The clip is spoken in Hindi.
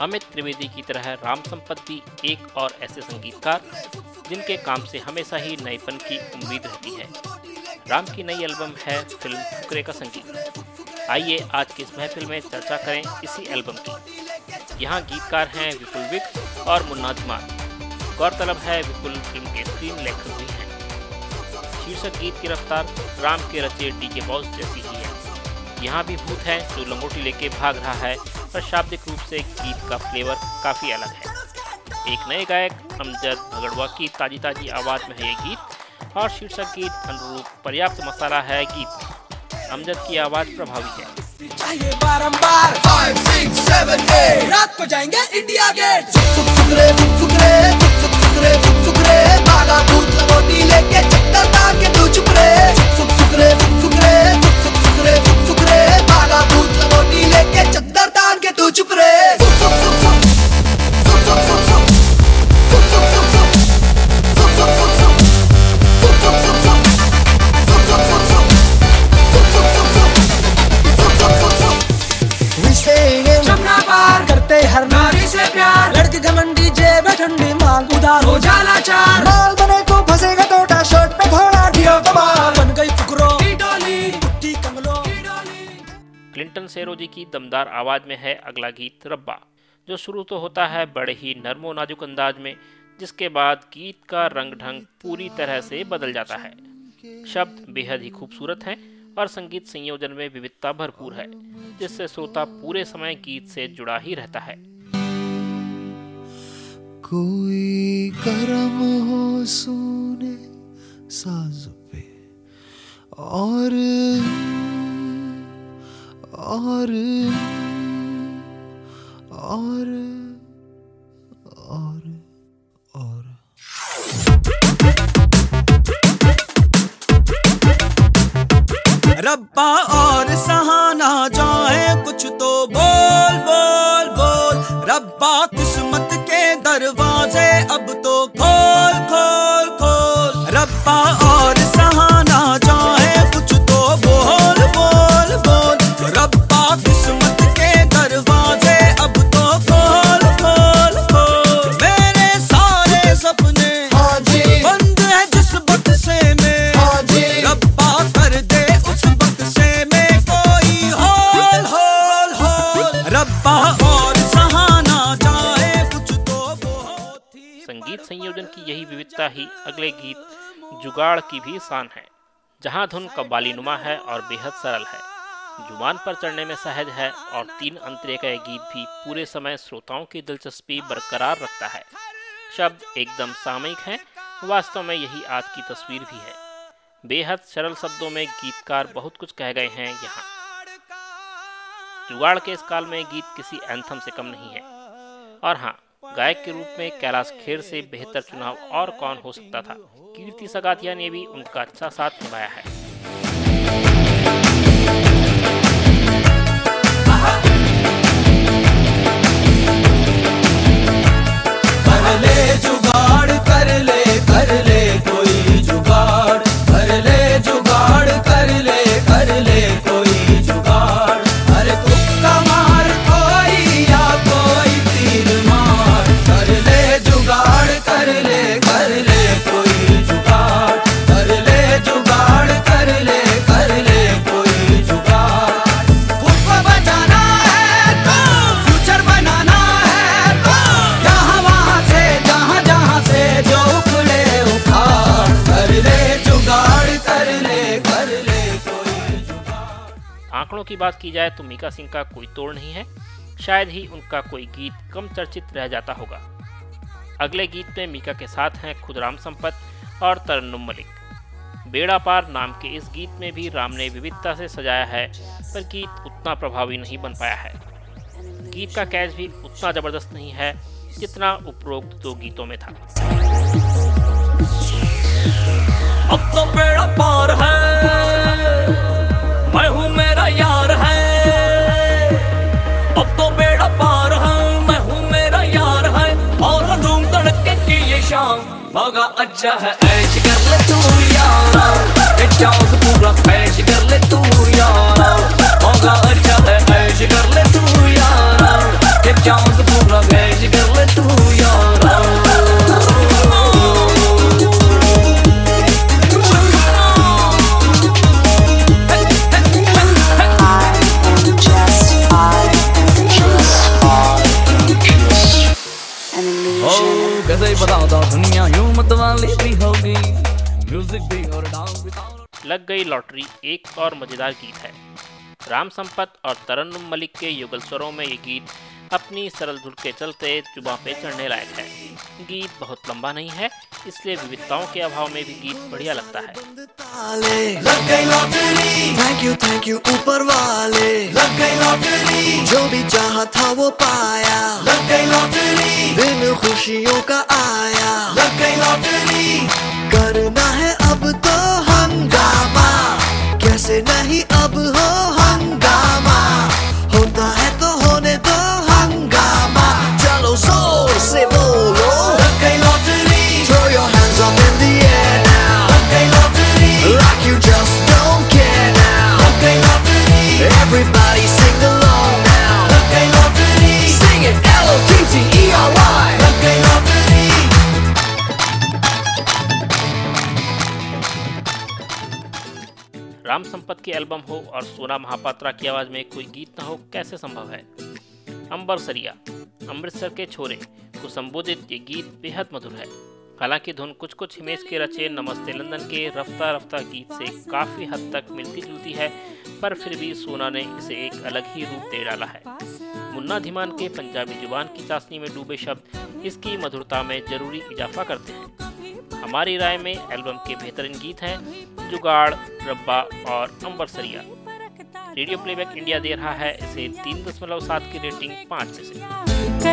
अमित त्रिवेदी की तरह राम संपत भी एक और ऐसे संगीतकार, जिनके काम से हमेशा ही नएपन की उम्मीद रहती है। राम की नई एल्बम है फ़िल्म फुकरे का संगीत। आइए आज की इस महफिल में चर्चा करें इसी एल्बम की। यहाँ गीतकार हैं विपुल विक और मुन्ना धुमार गौरतलब है विपुल फ़िल्म के स्क्रीन लेखक भी हैं। शीर्षक गीत की रफ्तार राम के रचे डी के बॉस जैसी है यहाँ भी भूत है, जो लंगोटी लेके भाग रहा है। पर शाब्दिक रूप से गीत का फ्लेवर काफ़ी अलग है। एक नए गायक, अमजद भगड़वा की ताजी ताजी आवाज़ में है ये गीत। और शीर्षक गीत अनुरूप पर्याप्त मसाला है गीत अमजद की आवाज़ प्रभावी है। रात को जाएँगे इंडिया गेट क्लिंटन सेरोजी की दमदार आवाज़ में है अगला गीत, रब्बा, जो शुरू तो होता है बड़े ही नरमो नाजुक अंदाज में, जिसके बाद गीत का रंग ढंग पूरी तरह से बदल जाता है। शब्द बेहद ही खूबसूरत हैं और संगीत संयोजन में विविधता भरपूर है, जिससे श्रोता पूरे समय गीत से जुड़ा ही रहता है। कोई करम हो सुने साज पे, और और और और और। रब्बा और सहाना जाए, कुछ तो बोल बोल बोल। रब्बा किस्मत के दरवाजे अब तो खोल। संगीत संयोजन की यही विविधता ही अगले गीत जुगाड़ की भी शान है। जहाँ धुन कव्वाली नुमा है और बेहद सरल है। ज़ुबान पर चढ़ने में सहज है और तीन अंतरे का यह गीत भी पूरे समय श्रोताओं की दिलचस्पी बरकरार रखता है। शब्द एकदम सामयिक हैं, वास्तव में यही आज की तस्वीर भी है। बेहद सरल शब्दों में गीतकार बहुत कुछ कह गए हैं यहाँ। जुगाड़ के इस काल में गीत किसी एंथम से कम नहीं है। और हाँ गायक के रूप में कैलाश खेर से बेहतर चुनाव और कौन हो सकता था? कीर्ति सगातिया ने भी उनका अच्छा साथ निभाया है। आंकड़ों की बात की जाए तो मीका सिंह का कोई तोड़ नहीं है। शायद ही उनका कोई गीत कम चर्चित रह जाता होगा। अगले गीत में मीका के साथ हैं खुदराम संपत और तरन्नुम मलिक। बेड़ा पार नाम के इस गीत में भी राम ने विविधता से सजाया है, पर गीत उतना प्रभावी नहीं बन पाया है। गीत का कैच भी उतना ज़बरदस्त नहीं है जितना उपरोक्त दो गीतों में था। अब तो बेड़ा पार है। मगा अच्छा है ऐश कर ले तू यार। चांस पूरा ऐश कर ले तू यार। मगा अच्छा है ऐश कर ले तू यार। चांस पूरा कैश कर ले तू लग गई लॉटरी एक और मज़ेदार गीत है। राम संपत और तरन्नुम मलिक के युगल स्वरों में ये गीत अपनी सरल धुन के चलते जुबा पे चढ़ने लायक है। गीत बहुत लंबा नहीं है इसलिए विविधताओं के अभाव में भी गीत बढ़िया लगता है। लग गई lottery. Thank you thank you ऊपर वाले। लग गई लॉटरी। जो भी चाहा था वो पाया। लग गई लॉटरी। दिन खुशियों का आया। लग गई लॉटरी। कैसे नहीं अब हो हंगामा होता है तो होने दो हंगामा चलो जोर से बोलो लग गई lottery throw your hands up in the air now लग गई lottery like you just don't care now लग गई लॉटरी everybody Ram Sampat की एल्बम हो और सोना महापात्रा की आवाज़ में कोई गीत ना हो, कैसे संभव है? अंबर सरिया, अमृतसर के छोरे, को संबोधित ये गीत बेहद मधुर है। हालाँकि धुन कुछ कुछ हिमेश के रचे नमस्ते लंदन के रफ्ता रफ्ता गीत से काफ़ी हद तक मिलती जुलती है, पर फिर भी सोना ने इसे एक अलग ही रूप दे डाला है। मुन्ना धीमान के पंजाबी ज़ुबान की चाशनी में डूबे शब्द इसकी मधुरता में ज़रूरी इजाफा करते हैं। हमारी राय में एल्बम के बेहतरीन गीत हैं, जुगाड़, रब्बा और अंबर सरिया रेडियो प्लेबैक इंडिया दे रहा है इसे तीन दशमलव सात की रेटिंग पाँच में से।